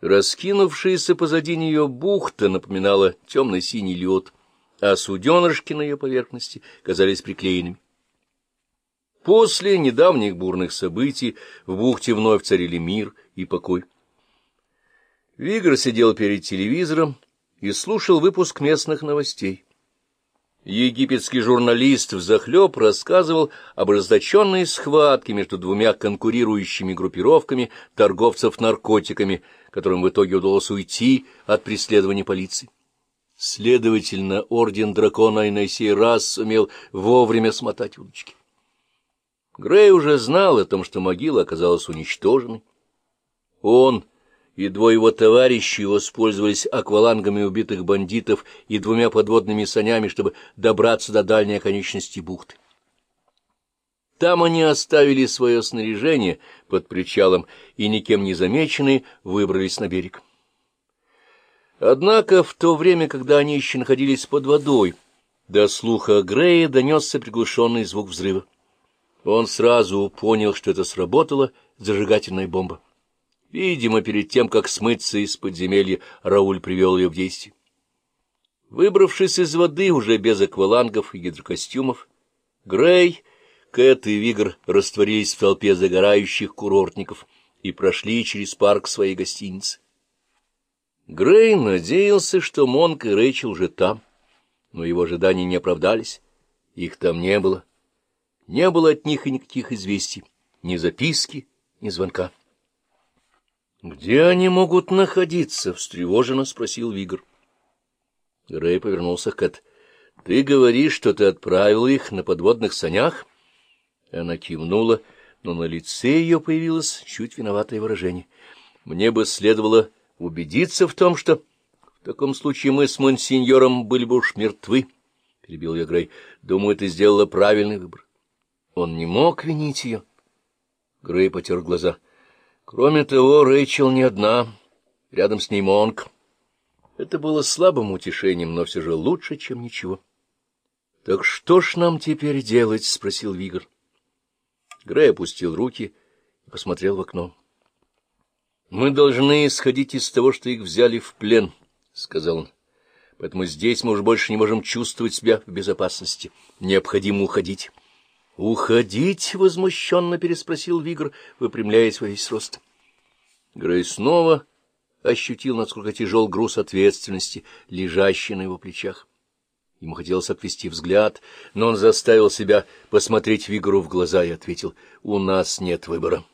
Раскинувшаяся позади нее бухта напоминала темно-синий лед, а суденышки на ее поверхности казались приклеенными. После недавних бурных событий в бухте вновь царили мир и покой. Вигр сидел перед телевизором и слушал выпуск местных новостей. Египетский журналист взахлеб рассказывал об ожесточенной схватке между двумя конкурирующими группировками торговцев наркотиками, которым в итоге удалось уйти от преследования полиции. Следовательно, орден дракона и на сей раз сумел вовремя смотать удочки. Грей уже знал о том, что могила оказалась уничтоженной. Он и двое его товарищей воспользовались аквалангами убитых бандитов и двумя подводными санями, чтобы добраться до дальней оконечности бухты. Там они оставили свое снаряжение под причалом и, никем не замеченные, выбрались на берег. Однако в то время, когда они еще находились под водой, до слуха Грея донесся приглушенный звук взрыва. Он сразу понял, что это сработала зажигательная бомба. Видимо, перед тем, как смыться из подземелья, Рауль привел ее в действие. Выбравшись из воды уже без аквалангов и гидрокостюмов, Грей, Кэт и Вигр растворились в толпе загорающих курортников и прошли через парк своей гостиницы. Грей надеялся, что Монк и Рэйчел уже там, но его ожидания не оправдались, их там не было. Не было от них и никаких известий, ни записки, ни звонка. — Где они могут находиться? — встревоженно спросил Вигр. Грей повернулся к Кэт. — Ты говоришь, что ты отправил их на подводных санях? Она кивнула, но на лице ее появилось чуть виноватое выражение. — Мне бы следовало убедиться в том, что... В таком случае мы с монсеньором были бы уж мертвы, — перебил я Грей. — Думаю, ты сделала правильный выбор. Он не мог винить ее. Грей потер глаза. — Кроме того, Рэйчел не одна, рядом с ней Монк. Это было слабым утешением, но все же лучше, чем ничего. — Так что ж нам теперь делать? — спросил Вигр. Грей опустил руки и посмотрел в окно. — Мы должны исходить из того, что их взяли в плен, — сказал он. — Поэтому здесь мы уж больше не можем чувствовать себя в безопасности. Необходимо уходить. «Уходить?» — возмущенно переспросил Вигр, выпрямляясь во весь рост. Грей снова ощутил, насколько тяжел груз ответственности, лежащий на его плечах. Ему хотелось отвести взгляд, но он заставил себя посмотреть Вигру в глаза и ответил, «У нас нет выбора».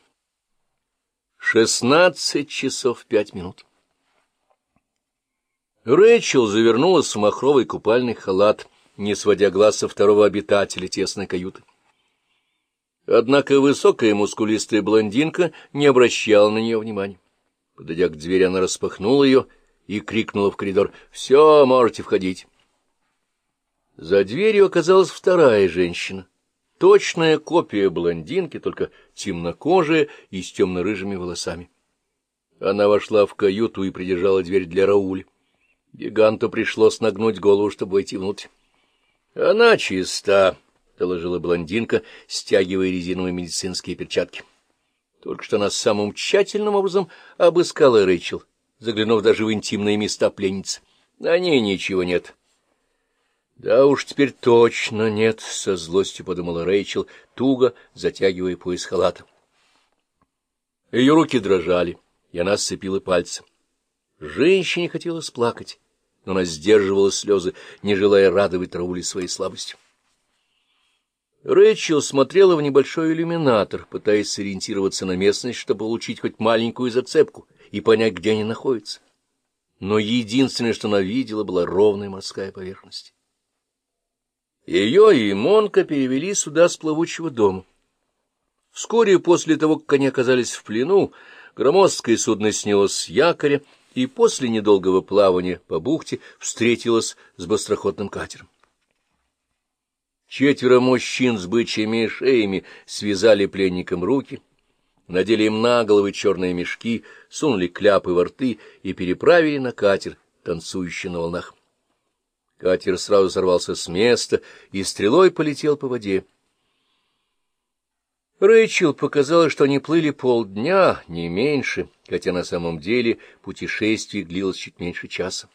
Шестнадцать часов пять минут. Рэйчел завернулась в махровый купальный халат, не сводя глаз со второго обитателя тесной каюты. Однако высокая мускулистая блондинка не обращала на нее внимания. Подойдя к двери, она распахнула ее и крикнула в коридор «Все, можете входить». За дверью оказалась вторая женщина, точная копия блондинки, только темнокожая и с темно-рыжими волосами. Она вошла в каюту и придержала дверь для Рауля. Гиганту пришлось нагнуть голову, чтобы войти внутрь. — Она чиста, — доложила блондинка, стягивая резиновые медицинские перчатки. Только что она самым тщательным образом обыскала Рэйчел, заглянув даже в интимные места пленницы. На ней ничего нет. — Да уж теперь точно нет, — со злостью подумала Рэйчел, туго затягивая пояс халата. Ее руки дрожали, и она сцепила пальцы. Женщине хотелось плакать, но она сдерживала слезы, не желая радовать Раули своей слабостью. Рэйчел смотрела в небольшой иллюминатор, пытаясь сориентироваться на местность, чтобы получить хоть маленькую зацепку и понять, где они находятся. Но единственное, что она видела, была ровная морская поверхность. Ее и Монка перевели сюда с плавучего дома. Вскоре после того, как они оказались в плену, громоздкое судно снялось с якоря и после недолгого плавания по бухте встретилось с быстроходным катером. Четверо мужчин с бычьими шеями связали пленникам руки, надели им на головы черные мешки, сунули кляпы во рты и переправили на катер, танцующий на волнах. Катер сразу сорвался с места и стрелой полетел по воде. Рэйчел показалось, что они плыли полдня, не меньше, хотя на самом деле путешествие длилось чуть меньше часа.